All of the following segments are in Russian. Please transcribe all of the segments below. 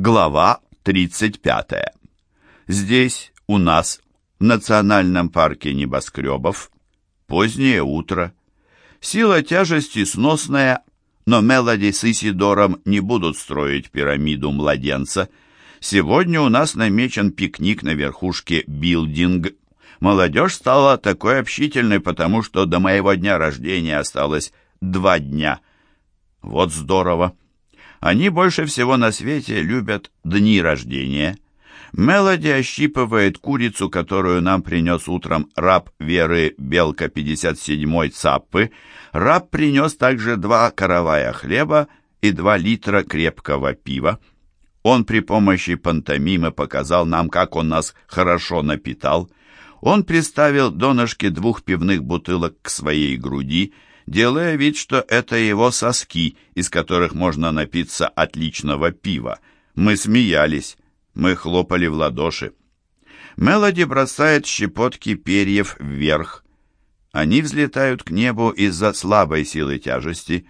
Глава 35. Здесь, у нас, в Национальном парке небоскребов, позднее утро. Сила тяжести сносная, но Мелоди с Исидором не будут строить пирамиду младенца. Сегодня у нас намечен пикник на верхушке билдинг. Молодежь стала такой общительной, потому что до моего дня рождения осталось два дня. Вот здорово. Они больше всего на свете любят дни рождения. Мелоди ощипывает курицу, которую нам принес утром раб Веры Белка 57-й Цаппы. Раб принес также два каравая хлеба и два литра крепкого пива. Он при помощи пантомимы показал нам, как он нас хорошо напитал. Он приставил донышки двух пивных бутылок к своей груди делая вид, что это его соски, из которых можно напиться отличного пива. Мы смеялись, мы хлопали в ладоши. Мелоди бросает щепотки перьев вверх. Они взлетают к небу из-за слабой силы тяжести.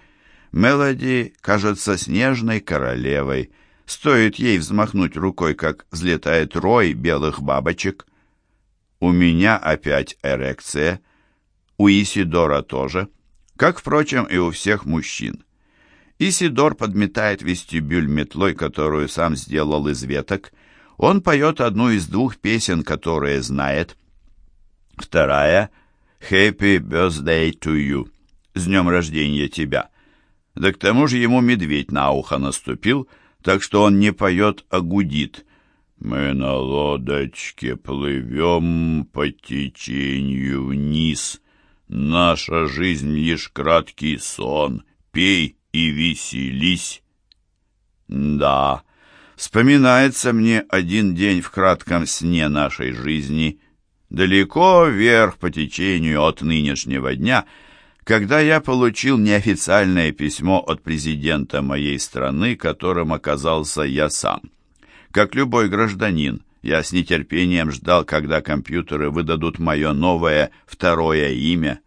Мелоди кажется снежной королевой. Стоит ей взмахнуть рукой, как взлетает рой белых бабочек. У меня опять эрекция. У Исидора тоже как, впрочем, и у всех мужчин. Исидор подметает вестибюль метлой, которую сам сделал из веток. Он поет одну из двух песен, которые знает. Вторая «Happy birthday to you» «С днем рождения тебя». Да к тому же ему медведь на ухо наступил, так что он не поет, а гудит. «Мы на лодочке плывем по течению вниз». Наша жизнь лишь краткий сон, пей и веселись. Да, вспоминается мне один день в кратком сне нашей жизни, далеко вверх по течению от нынешнего дня, когда я получил неофициальное письмо от президента моей страны, которым оказался я сам. Как любой гражданин, я с нетерпением ждал, когда компьютеры выдадут мое новое второе имя.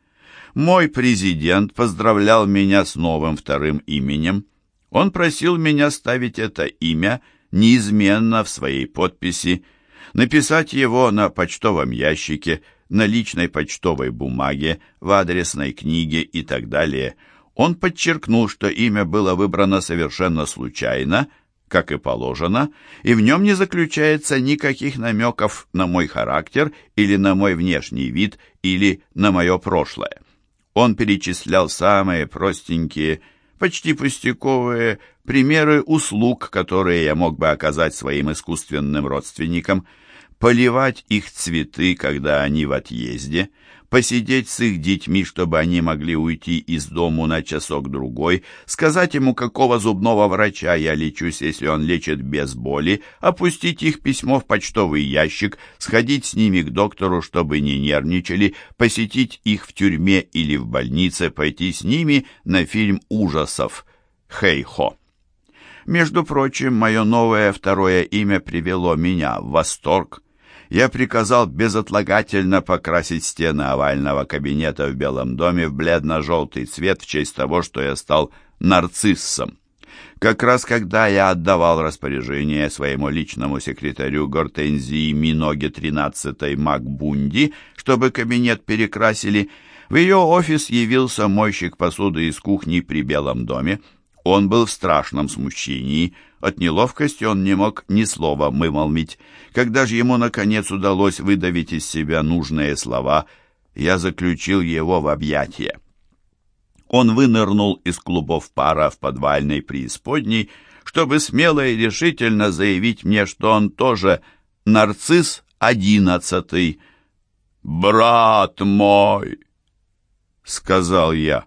Мой президент поздравлял меня с новым вторым именем. Он просил меня ставить это имя неизменно в своей подписи, написать его на почтовом ящике, на личной почтовой бумаге, в адресной книге и так далее. Он подчеркнул, что имя было выбрано совершенно случайно – как и положено, и в нем не заключается никаких намеков на мой характер или на мой внешний вид или на мое прошлое. Он перечислял самые простенькие, почти пустяковые примеры услуг, которые я мог бы оказать своим искусственным родственникам, поливать их цветы, когда они в отъезде, посидеть с их детьми, чтобы они могли уйти из дому на часок-другой, сказать ему, какого зубного врача я лечусь, если он лечит без боли, опустить их письмо в почтовый ящик, сходить с ними к доктору, чтобы не нервничали, посетить их в тюрьме или в больнице, пойти с ними на фильм ужасов «Хей-хо». Между прочим, мое новое второе имя привело меня в восторг я приказал безотлагательно покрасить стены овального кабинета в Белом доме в бледно-желтый цвет в честь того, что я стал нарциссом. Как раз когда я отдавал распоряжение своему личному секретарю Гортензии Миноге 13-й Макбунди, чтобы кабинет перекрасили, в ее офис явился мойщик посуды из кухни при Белом доме. Он был в страшном смущении. От неловкости он не мог ни слова вымолвить. Когда же ему, наконец, удалось выдавить из себя нужные слова, я заключил его в объятия. Он вынырнул из клубов пара в подвальной преисподней, чтобы смело и решительно заявить мне, что он тоже нарцисс одиннадцатый. «Брат мой!» — сказал я.